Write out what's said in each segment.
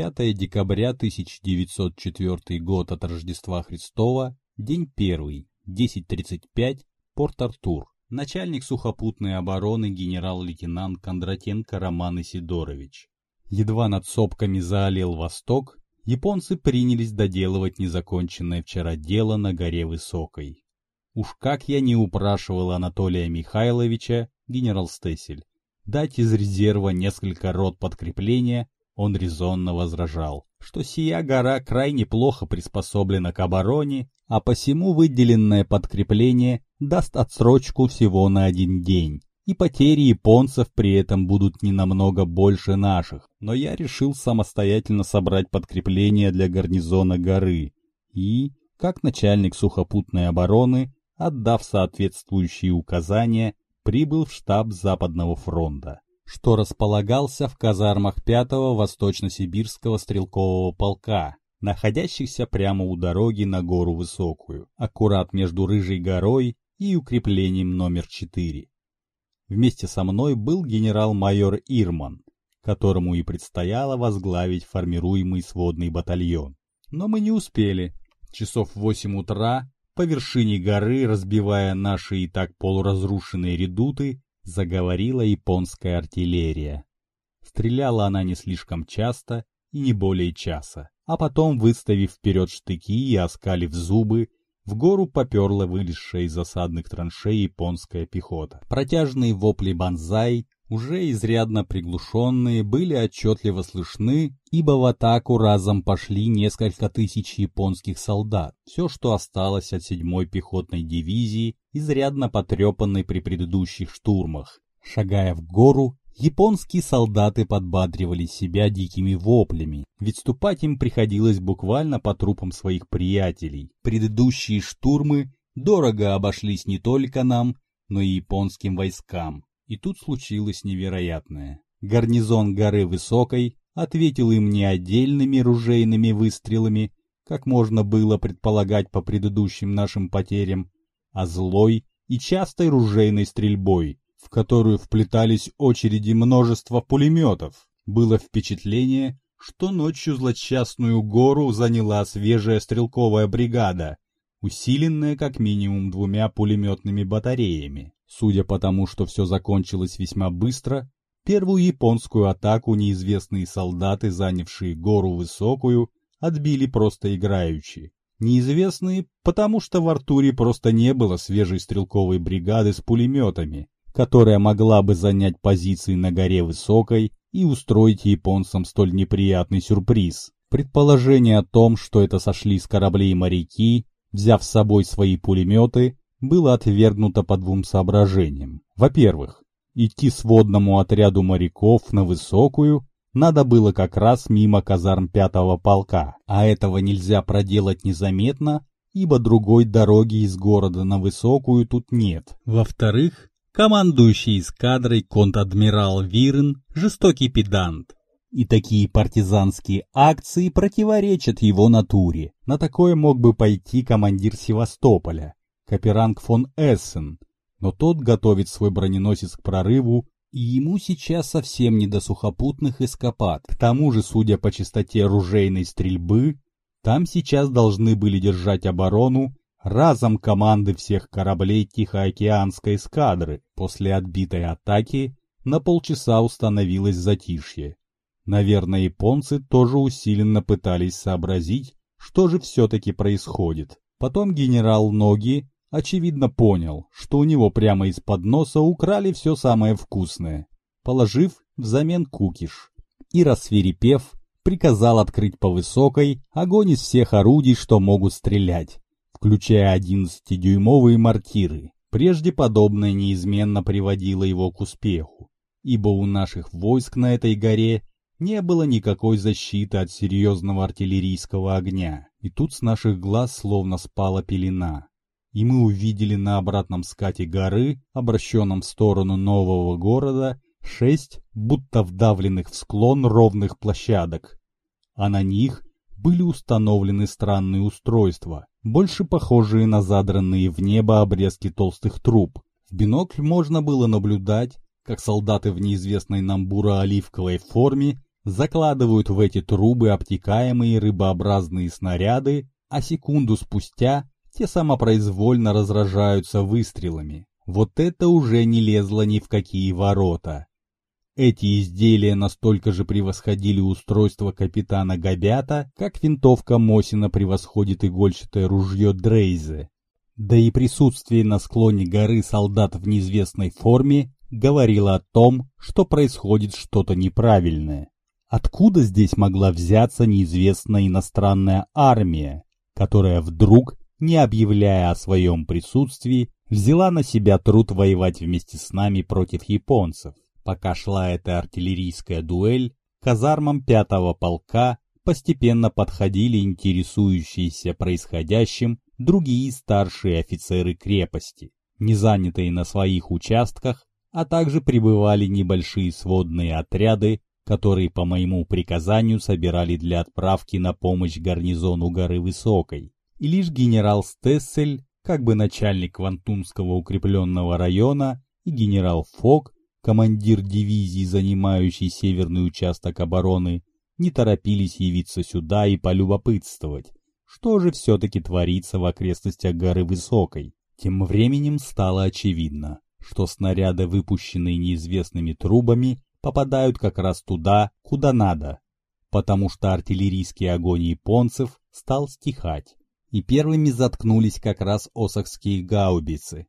5 декабря 1904 год от Рождества Христова, день первый, 10.35, Порт-Артур. Начальник сухопутной обороны генерал-лейтенант Кондратенко Роман Исидорович. Едва над сопками заолел восток, японцы принялись доделывать незаконченное вчера дело на горе Высокой. Уж как я не упрашивал Анатолия Михайловича, генерал Стессель, дать из резерва несколько рот подкрепления, он резонно возражал, что сия гора крайне плохо приспособлена к обороне, а посему выделенное подкрепление даст отсрочку всего на один день, и потери японцев при этом будут не намного больше наших. Но я решил самостоятельно собрать подкрепление для гарнизона горы и, как начальник сухопутной обороны, отдав соответствующие указания, прибыл в штаб Западного фронта, что располагался в казармах 5-го Восточно-Сибирского стрелкового полка, находящихся прямо у дороги на гору Высокую, аккурат между Рыжей горой и укреплением номер 4. Вместе со мной был генерал-майор Ирман, которому и предстояло возглавить формируемый сводный батальон. Но мы не успели. Часов в 8 утра по вершине горы, разбивая наши и так полуразрушенные редуты, заговорила японская артиллерия. Стреляла она не слишком часто и не более часа, а потом, выставив вперед штыки и оскалив зубы, в гору поперла вылезшая из засадных траншей японская пехота. Протяжные вопли банзай уже изрядно приглушенные, были отчетливо слышны, ибо в атаку разом пошли несколько тысяч японских солдат, все, что осталось от 7-й пехотной дивизии, изрядно потрепанной при предыдущих штурмах. Шагая в гору, японские солдаты подбадривали себя дикими воплями, ведь ступать им приходилось буквально по трупам своих приятелей. Предыдущие штурмы дорого обошлись не только нам, но и японским войскам. И тут случилось невероятное. Гарнизон горы Высокой ответил им не отдельными ружейными выстрелами, как можно было предполагать по предыдущим нашим потерям, а злой и частой ружейной стрельбой, в которую вплетались очереди множества пулеметов. Было впечатление, что ночью злосчастную гору заняла свежая стрелковая бригада, усиленная как минимум двумя пулеметными батареями. Судя по тому, что все закончилось весьма быстро, первую японскую атаку неизвестные солдаты, занявшие гору высокую, отбили просто играючи. Неизвестные, потому что в Артуре просто не было свежей стрелковой бригады с пулеметами, которая могла бы занять позиции на горе высокой и устроить японцам столь неприятный сюрприз. Предположение о том, что это сошли с кораблей моряки, взяв с собой свои пулеметы, было отвергнуто по двум соображениям. Во-первых, идти сводному отряду моряков на высокую надо было как раз мимо казарм пятого полка, а этого нельзя проделать незаметно, ибо другой дороги из города на высокую тут нет. Во-вторых, командующий эскадрой конт-адмирал Вирен – жестокий педант, и такие партизанские акции противоречат его натуре. На такое мог бы пойти командир Севастополя, Каперанг фон Эссен, но тот готовит свой броненосец к прорыву, и ему сейчас совсем не до сухопутных эскапад. К тому же, судя по частоте ружейной стрельбы, там сейчас должны были держать оборону разом команды всех кораблей Тихоокеанской эскадры. После отбитой атаки на полчаса установилось затишье. Наверное, японцы тоже усиленно пытались сообразить, что же все-таки происходит. Потом генерал Ноги очевидно понял, что у него прямо из-под носа украли все самое вкусное, положив взамен кукиш. И, рассверепев, приказал открыть по высокой огонь из всех орудий, что могут стрелять, включая 11-дюймовые мортиры. Прежде подобное неизменно приводило его к успеху, ибо у наших войск на этой горе не было никакой защиты от серьезного артиллерийского огня. И тут с наших глаз словно спала пелена и мы увидели на обратном скате горы, обращенном в сторону нового города, шесть будто вдавленных в склон ровных площадок, а на них были установлены странные устройства, больше похожие на задранные в небо обрезки толстых труб. В бинокль можно было наблюдать, как солдаты в неизвестной нам буро-оливковой форме закладывают в эти трубы обтекаемые рыбообразные снаряды, а секунду спустя те самопроизвольно разражаются выстрелами. Вот это уже не лезло ни в какие ворота. Эти изделия настолько же превосходили устройство капитана Габята, как винтовка Мосина превосходит игольчатое ружье Дрейзе. Да и присутствие на склоне горы солдат в неизвестной форме говорило о том, что происходит что-то неправильное. Откуда здесь могла взяться неизвестная иностранная армия, которая вдруг, не объявляя о своем присутствии, взяла на себя труд воевать вместе с нами против японцев? Пока шла эта артиллерийская дуэль, к казармам пятого полка постепенно подходили интересующиеся происходящим другие старшие офицеры крепости, не занятые на своих участках, а также прибывали небольшие сводные отряды, которые по моему приказанию собирали для отправки на помощь гарнизону горы Высокой. И лишь генерал Стессель, как бы начальник Квантунского укрепленного района, и генерал Фок, командир дивизии, занимающий северный участок обороны, не торопились явиться сюда и полюбопытствовать, что же все-таки творится в окрестностях горы Высокой. Тем временем стало очевидно, что снаряды, выпущенные неизвестными трубами, попадают как раз туда, куда надо, потому что артиллерийский огонь японцев стал стихать, и первыми заткнулись как раз осахские гаубицы.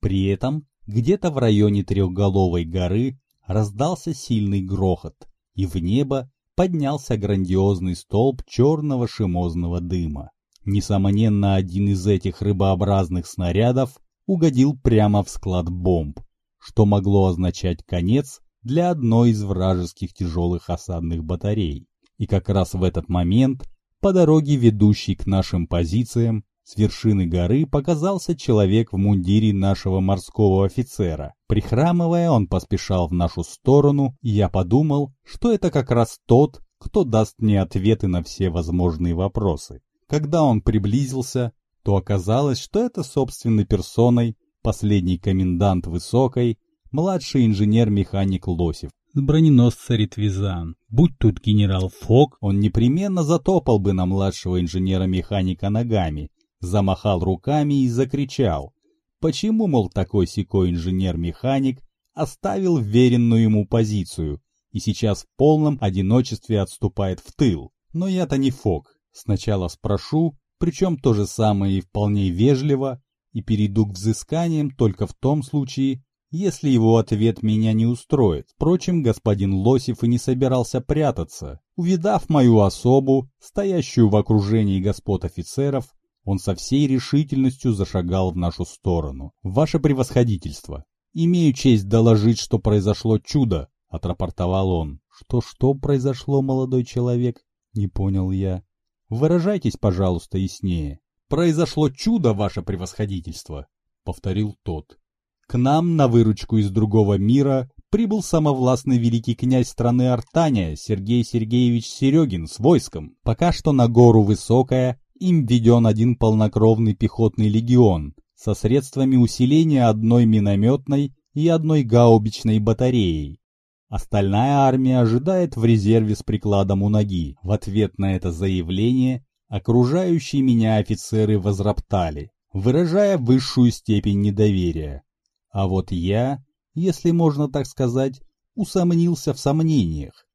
При этом где-то в районе Трехголовой горы раздался сильный грохот, и в небо поднялся грандиозный столб черного шимозного дыма. Несомненно, один из этих рыбообразных снарядов угодил прямо в склад бомб, что могло означать конец для одной из вражеских тяжелых осадных батарей. И как раз в этот момент по дороге, ведущей к нашим позициям, с вершины горы показался человек в мундире нашего морского офицера. Прихрамывая, он поспешал в нашу сторону, и я подумал, что это как раз тот, кто даст мне ответы на все возможные вопросы. Когда он приблизился, то оказалось, что это собственной персоной последний комендант Высокой, младший инженер-механик Лосев броненосца Ритвизан. Будь тут генерал Фок, он непременно затопал бы на младшего инженера-механика ногами, замахал руками и закричал. Почему, мол, такой секой инженер-механик оставил веренную ему позицию и сейчас в полном одиночестве отступает в тыл? Но я-то не Фок. Сначала спрошу, причем то же самое и вполне вежливо, и перейду к взысканиям только в том случае, если его ответ меня не устроит. Впрочем, господин Лосев и не собирался прятаться. Увидав мою особу, стоящую в окружении господ офицеров, он со всей решительностью зашагал в нашу сторону. «Ваше превосходительство! Имею честь доложить, что произошло чудо!» — отрапортовал он. «Что-что произошло, молодой человек?» — не понял я. «Выражайтесь, пожалуйста, яснее». «Произошло чудо, ваше превосходительство!» — повторил тот. «К нам на выручку из другого мира прибыл самовластный великий князь страны Артания Сергей Сергеевич Серегин с войском. Пока что на гору Высокая им введен один полнокровный пехотный легион со средствами усиления одной минометной и одной гаубичной батареей. Остальная армия ожидает в резерве с прикладом у ноги. В ответ на это заявление окружающие меня офицеры возроптали, выражая высшую степень недоверия. А вот я, если можно так сказать, усомнился в сомнениях.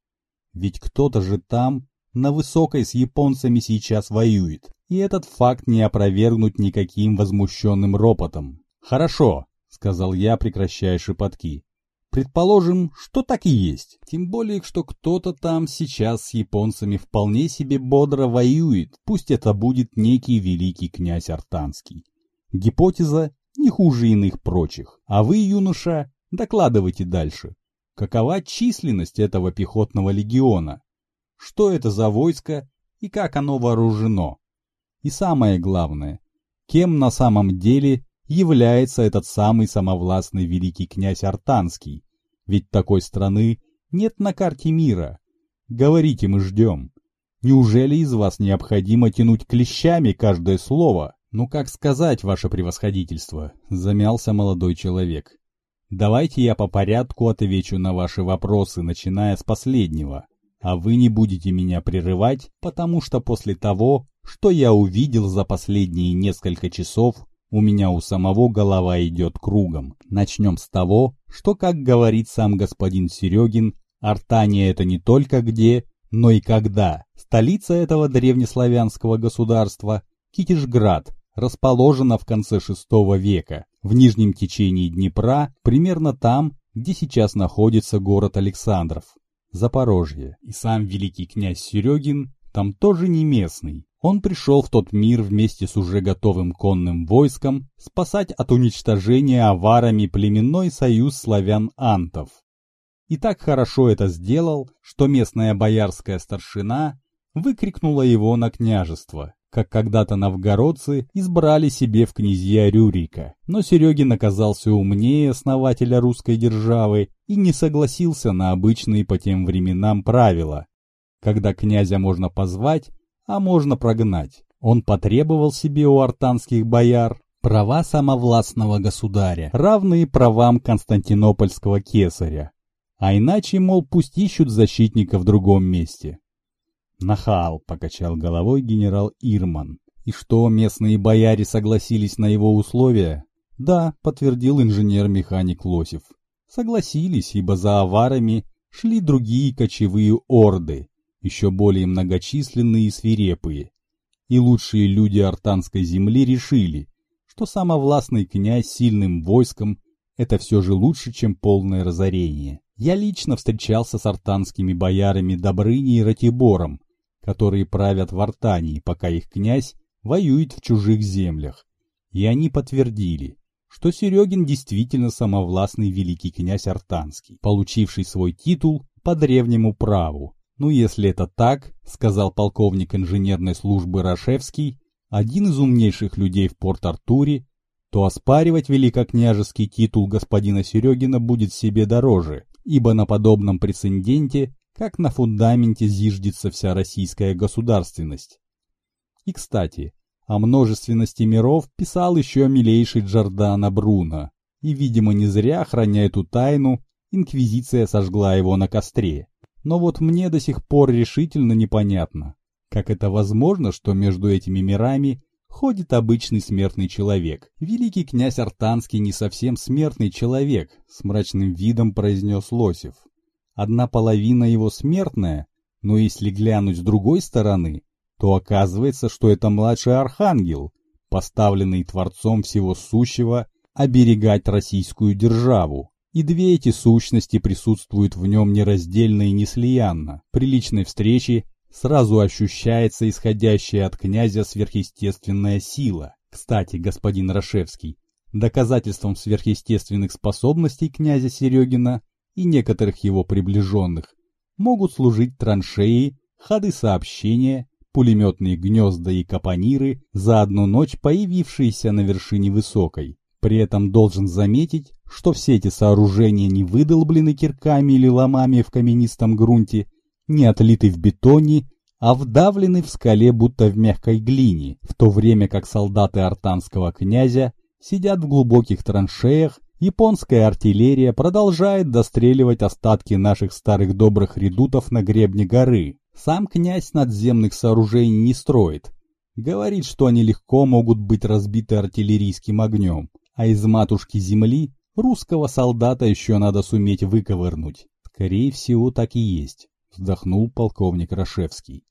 Ведь кто-то же там на высокой с японцами сейчас воюет, и этот факт не опровергнуть никаким возмущенным ропотом. «Хорошо», — сказал я, прекращая шепотки. Предположим, что так и есть. Тем более, что кто-то там сейчас с японцами вполне себе бодро воюет. Пусть это будет некий великий князь Артанский. Гипотеза не хуже иных прочих. А вы, юноша, докладывайте дальше. Какова численность этого пехотного легиона? Что это за войско и как оно вооружено. И самое главное, кем на самом деле является этот самый самовластный великий князь Артанский, ведь такой страны нет на карте мира. Говорите, мы ждем. Неужели из вас необходимо тянуть клещами каждое слово? Ну как сказать, ваше превосходительство, замялся молодой человек. Давайте я по порядку отвечу на ваши вопросы, начиная с последнего. А вы не будете меня прерывать, потому что после того, что я увидел за последние несколько часов, у меня у самого голова идет кругом. Начнем с того, что, как говорит сам господин Серегин, Артания это не только где, но и когда. Столица этого древнеславянского государства, Китежград, расположена в конце VI века, в нижнем течении Днепра, примерно там, где сейчас находится город Александров, Запорожье. И сам великий князь Серегин там тоже не местный. Он пришел в тот мир вместе с уже готовым конным войском спасать от уничтожения аварами племенной союз славян-антов. И так хорошо это сделал, что местная боярская старшина выкрикнула его на княжество как когда-то новгородцы избрали себе в князья Рюрика. Но Серегин оказался умнее основателя русской державы и не согласился на обычные по тем временам правила, когда князя можно позвать, а можно прогнать. Он потребовал себе у артанских бояр права самовластного государя, равные правам константинопольского кесаря. А иначе, мол, пусть ищут защитника в другом месте. «Нахал», — покачал головой генерал Ирман. «И что, местные бояре согласились на его условия?» «Да», — подтвердил инженер-механик Лосев. «Согласились, ибо за аварами шли другие кочевые орды, еще более многочисленные и свирепые. И лучшие люди артанской земли решили, что самовластный князь сильным войском — это все же лучше, чем полное разорение. Я лично встречался с артанскими боярами Добрыней и Ратибором, которые правят в Артании, пока их князь воюет в чужих землях. И они подтвердили, что Серегин действительно самовластный великий князь Артанский, получивший свой титул по древнему праву. «Ну, если это так, — сказал полковник инженерной службы Рашевский, один из умнейших людей в Порт-Артуре, то оспаривать великокняжеский титул господина Серегина будет себе дороже, ибо на подобном прецеденте как на фундаменте зиждется вся российская государственность. И, кстати, о множественности миров писал еще милейший Джордано Бруно, и, видимо, не зря, храня эту тайну, инквизиция сожгла его на костре. Но вот мне до сих пор решительно непонятно, как это возможно, что между этими мирами ходит обычный смертный человек. Великий князь Артанский не совсем смертный человек, с мрачным видом произнес Лосев. Одна половина его смертная, но если глянуть с другой стороны, то оказывается, что это младший архангел, поставленный Творцом Всего Сущего оберегать российскую державу. И две эти сущности присутствуют в нем нераздельно и неслиянно. При личной встрече сразу ощущается исходящая от князя сверхъестественная сила. Кстати, господин Рашевский, доказательством сверхъестественных способностей князя Серегина и некоторых его приближенных могут служить траншеи, ходы сообщения, пулеметные гнезда и капониры за одну ночь появившиеся на вершине высокой. При этом должен заметить, что все эти сооружения не выдолблены кирками или ломами в каменистом грунте, не отлиты в бетоне, а вдавлены в скале будто в мягкой глине, в то время как солдаты артанского князя сидят в глубоких траншеях Японская артиллерия продолжает достреливать остатки наших старых добрых редутов на гребне горы. Сам князь надземных сооружений не строит. Говорит, что они легко могут быть разбиты артиллерийским огнем, а из матушки земли русского солдата еще надо суметь выковырнуть. Скорее всего, так и есть, вздохнул полковник Рашевский.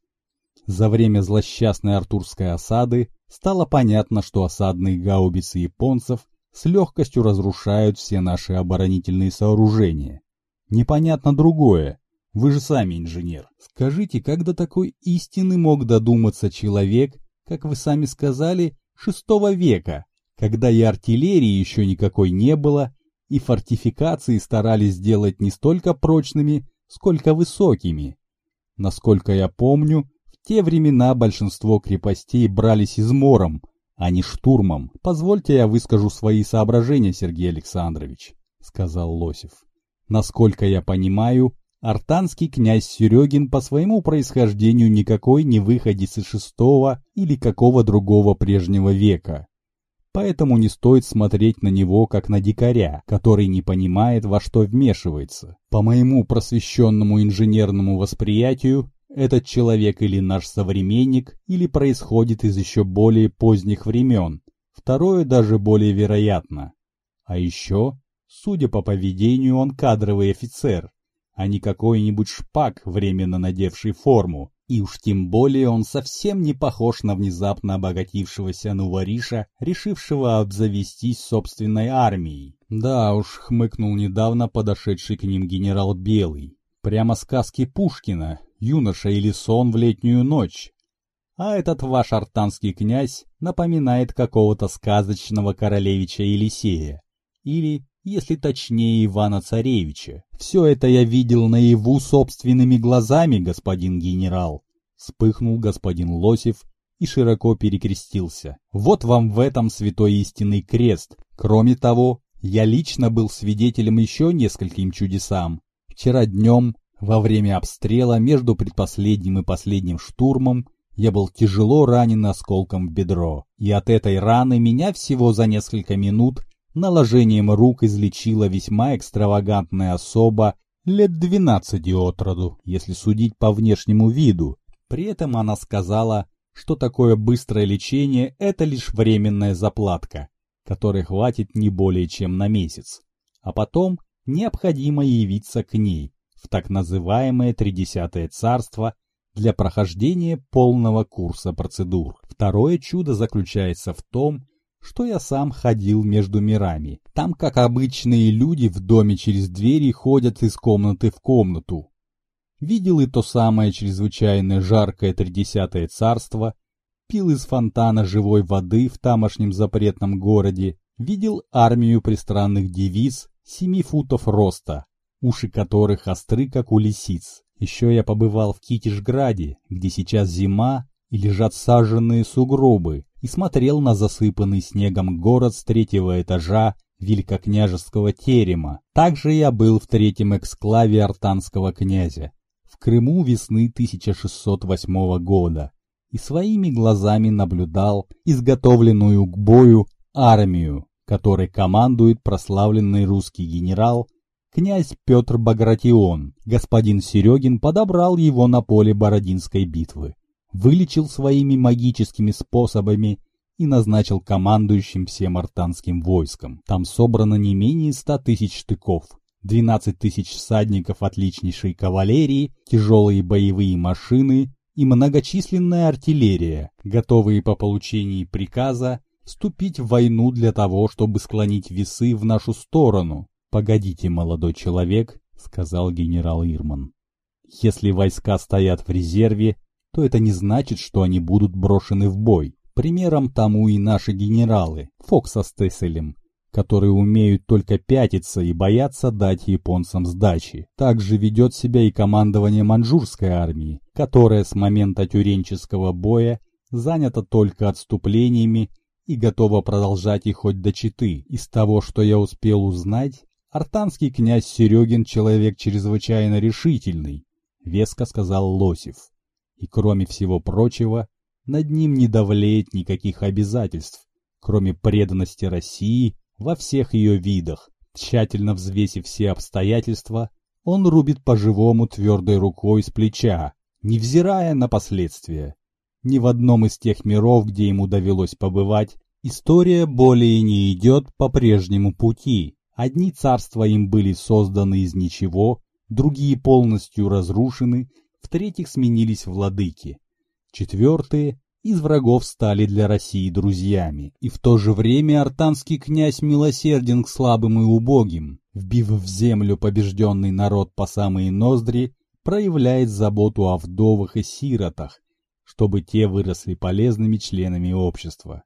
За время злосчастной артурской осады стало понятно, что осадные гаубицы японцев с легкостью разрушают все наши оборонительные сооружения. Непонятно другое. Вы же сами инженер. Скажите, как до такой истины мог додуматься человек, как вы сами сказали, шестого века, когда и артиллерии еще никакой не было, и фортификации старались сделать не столько прочными, сколько высокими. Насколько я помню, в те времена большинство крепостей брались измором, а не штурмом. Позвольте я выскажу свои соображения, Сергей Александрович, сказал Лосев. Насколько я понимаю, артанский князь Серегин по своему происхождению никакой не выходец из шестого или какого другого прежнего века. Поэтому не стоит смотреть на него как на дикаря, который не понимает, во что вмешивается. По моему просвещенному инженерному восприятию, этот человек или наш современник, или происходит из еще более поздних времен. Второе даже более вероятно. А еще, судя по поведению, он кадровый офицер, а не какой-нибудь шпак, временно надевший форму. И уж тем более он совсем не похож на внезапно обогатившегося нувариша, решившего обзавестись собственной армией. Да уж, хмыкнул недавно подошедший к ним генерал Белый. Прямо сказки Пушкина, юноша или сон в летнюю ночь. А этот ваш артанский князь напоминает какого-то сказочного королевича Елисея. Или если точнее Ивана-Царевича. Все это я видел наяву собственными глазами, господин генерал. Вспыхнул господин Лосев и широко перекрестился. Вот вам в этом святой истинный крест. Кроме того, я лично был свидетелем еще нескольким чудесам. Вчера днем, во время обстрела между предпоследним и последним штурмом, я был тяжело ранен осколком в бедро, и от этой раны меня всего за несколько минут наложением рук излечила весьма экстравагантная особа лет двенадцати от роду, если судить по внешнему виду. При этом она сказала, что такое быстрое лечение – это лишь временная заплатка, которой хватит не более чем на месяц. А потом необходимо явиться к ней в так называемое Тридесятое царство для прохождения полного курса процедур. Второе чудо заключается в том, что я сам ходил между мирами. Там, как обычные люди, в доме через двери ходят из комнаты в комнату. Видел и то самое чрезвычайно жаркое тридесятое царство, пил из фонтана живой воды в тамошнем запретном городе, видел армию пристранных девиц семи футов роста, уши которых остры, как у лисиц. Еще я побывал в Китишграде, где сейчас зима, и лежат саженные сугробы, и смотрел на засыпанный снегом город с третьего этажа великокняжеского терема. Также я был в третьем эксклаве артанского князя, в Крыму весны 1608 года, и своими глазами наблюдал изготовленную к бою армию, которой командует прославленный русский генерал князь Петр Багратион. Господин Серегин подобрал его на поле Бородинской битвы вылечил своими магическими способами и назначил командующим всем артанским войском. Там собрано не менее ста тысяч штыков, 12 тысяч всадников отличнейшей кавалерии, тяжелые боевые машины и многочисленная артиллерия, готовые по получении приказа вступить в войну для того, чтобы склонить весы в нашу сторону. «Погодите, молодой человек», — сказал генерал Ирман. «Если войска стоят в резерве, то это не значит, что они будут брошены в бой. Примером тому и наши генералы, Фокс с Тесселем, которые умеют только пятиться и боятся дать японцам сдачи. Также ведет себя и командование маньчжурской армии, которая с момента тюренческого боя занята только отступлениями и готова продолжать их хоть до Читы. Из того, что я успел узнать, артанский князь Серегин человек чрезвычайно решительный, веско сказал Лосев и, кроме всего прочего, над ним не давлеет никаких обязательств, кроме преданности России во всех ее видах. Тщательно взвесив все обстоятельства, он рубит по-живому твердой рукой с плеча, невзирая на последствия. Ни в одном из тех миров, где ему довелось побывать, история более не идет по прежнему пути. Одни царства им были созданы из ничего, другие полностью разрушены в-третьих, сменились владыки. Четвертые из врагов стали для России друзьями. И в то же время артанский князь милосерден к слабым и убогим, вбив в землю побежденный народ по самые ноздри, проявляет заботу о вдовах и сиротах, чтобы те выросли полезными членами общества.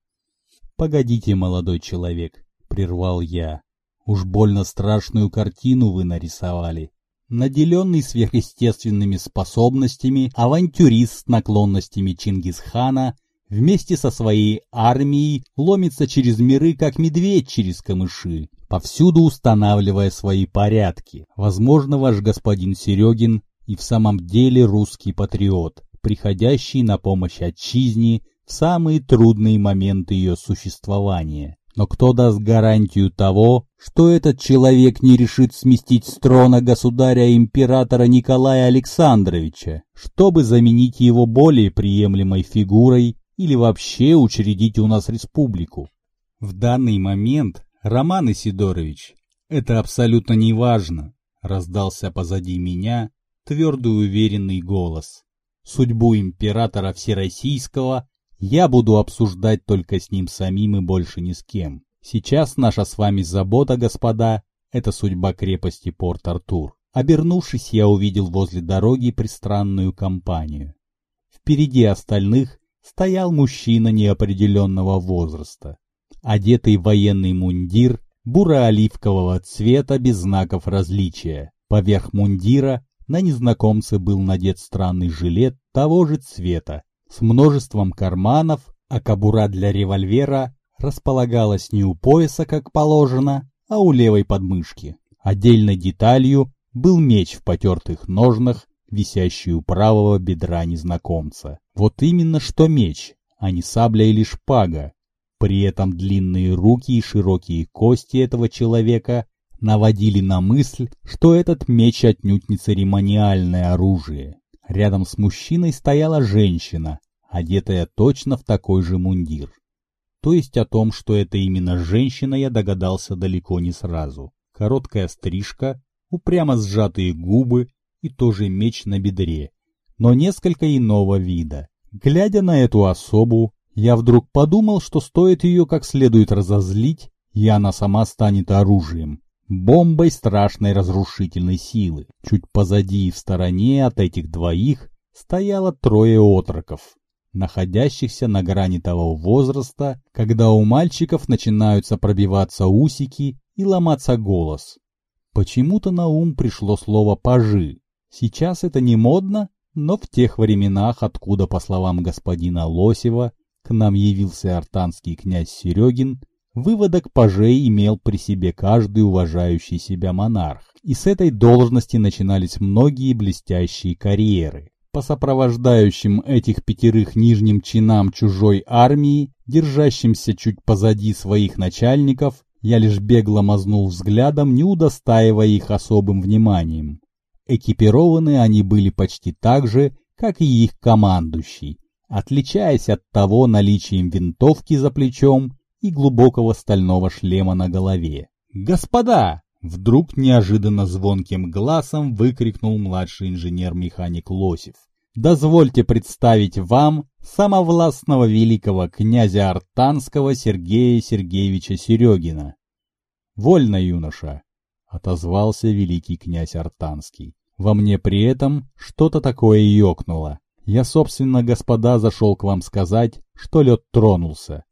«Погодите, молодой человек», — прервал я, — «уж больно страшную картину вы нарисовали. Наделенный сверхъестественными способностями, авантюрист с наклонностями Чингисхана вместе со своей армией ломится через миры, как медведь через камыши, повсюду устанавливая свои порядки. Возможно, ваш господин Серегин и в самом деле русский патриот, приходящий на помощь отчизне в самые трудные моменты ее существования. Но кто даст гарантию того, что этот человек не решит сместить с трона государя-императора Николая Александровича, чтобы заменить его более приемлемой фигурой или вообще учредить у нас республику? В данный момент, Роман Исидорович, это абсолютно не важно, раздался позади меня твердый уверенный голос. Судьбу императора Всероссийского я буду обсуждать только с ним самим и больше ни с кем. Сейчас наша с вами забота, господа, это судьба крепости Порт-Артур. Обернувшись, я увидел возле дороги пристранную компанию. Впереди остальных стоял мужчина неопределенного возраста, одетый в военный мундир буро-оливкового цвета без знаков различия. Поверх мундира на незнакомце был надет странный жилет того же цвета, с множеством карманов, а кобура для револьвера располагалась не у пояса, как положено, а у левой подмышки. Отдельной деталью был меч в потертых ножнах, висящий у правого бедра незнакомца. Вот именно что меч, а не сабля или шпага. При этом длинные руки и широкие кости этого человека наводили на мысль, что этот меч отнюдь не церемониальное оружие. Рядом с мужчиной стояла женщина, одетая точно в такой же мундир. То есть о том, что это именно женщина, я догадался далеко не сразу. Короткая стрижка, упрямо сжатые губы и тоже меч на бедре, но несколько иного вида. Глядя на эту особу, я вдруг подумал, что стоит ее как следует разозлить, и она сама станет оружием, бомбой страшной разрушительной силы. Чуть позади и в стороне от этих двоих стояло трое отроков, находящихся на грани того возраста, когда у мальчиков начинаются пробиваться усики и ломаться голос. Почему-то на ум пришло слово «пажи». Сейчас это не модно, но в тех временах, откуда, по словам господина Лосева, к нам явился артанский князь Серегин, Выводок пажей имел при себе каждый уважающий себя монарх, и с этой должности начинались многие блестящие карьеры. По сопровождающим этих пятерых нижним чинам чужой армии, держащимся чуть позади своих начальников, я лишь бегло мазнул взглядом, не удостаивая их особым вниманием. Экипированы они были почти так же, как и их командующий, отличаясь от того наличием винтовки за плечом и глубокого стального шлема на голове. «Господа!» — вдруг неожиданно звонким глазом выкрикнул младший инженер-механик Лосев. «Дозвольте представить вам самовластного великого князя Артанского Сергея Сергеевича Серегина». «Вольно, юноша!» — отозвался великий князь Артанский. Во мне при этом что-то такое ёкнуло. Я, собственно, господа, зашел к вам сказать, что лед тронулся.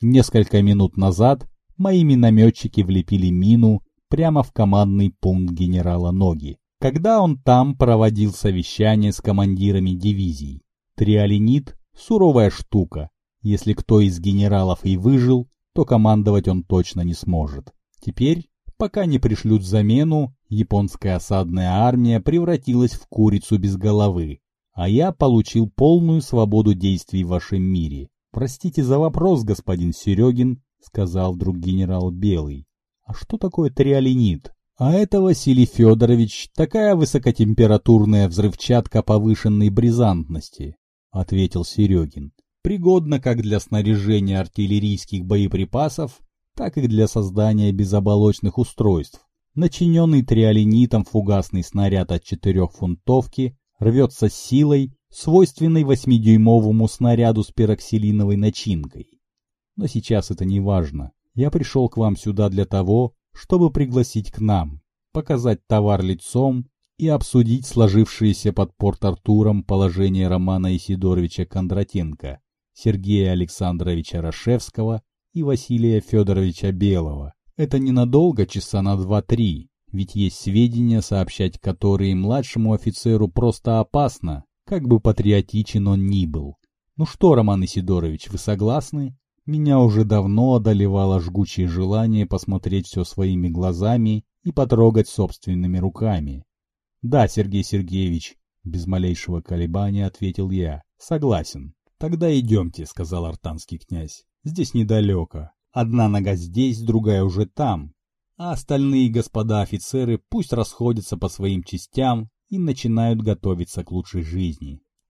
Несколько минут назад мои минометчики влепили мину прямо в командный пункт генерала Ноги, когда он там проводил совещание с командирами дивизий. Триолинит – суровая штука. Если кто из генералов и выжил, то командовать он точно не сможет. Теперь, пока не пришлют замену, японская осадная армия превратилась в курицу без головы, а я получил полную свободу действий в вашем мире. «Простите за вопрос, господин Серегин», — сказал вдруг генерал Белый. «А что такое триолинит?» «А это, Василий Федорович, такая высокотемпературная взрывчатка повышенной бризантности», — ответил Серегин. «Пригодна как для снаряжения артиллерийских боеприпасов, так и для создания безоболочных устройств. Начиненный триолинитом фугасный снаряд от четырехфунтовки рвется силой свойственной восьмидюймовому снаряду с пероксилиновой начинкой. Но сейчас это не важно. Я пришел к вам сюда для того, чтобы пригласить к нам, показать товар лицом и обсудить сложившееся под Порт-Артуром положение Романа Исидоровича Кондратенко, Сергея Александровича Рашевского и Василия Федоровича Белого. Это ненадолго, часа на два-три, ведь есть сведения, сообщать которые младшему офицеру просто опасно, как бы патриотичен он ни был. Ну что, Роман Исидорович, вы согласны? Меня уже давно одолевало жгучее желание посмотреть все своими глазами и потрогать собственными руками. Да, Сергей Сергеевич, без малейшего колебания ответил я. Согласен. Тогда идемте, сказал артанский князь. Здесь недалеко. Одна нога здесь, другая уже там. А остальные господа офицеры пусть расходятся по своим частям и начинают готовиться к лучшей жизни.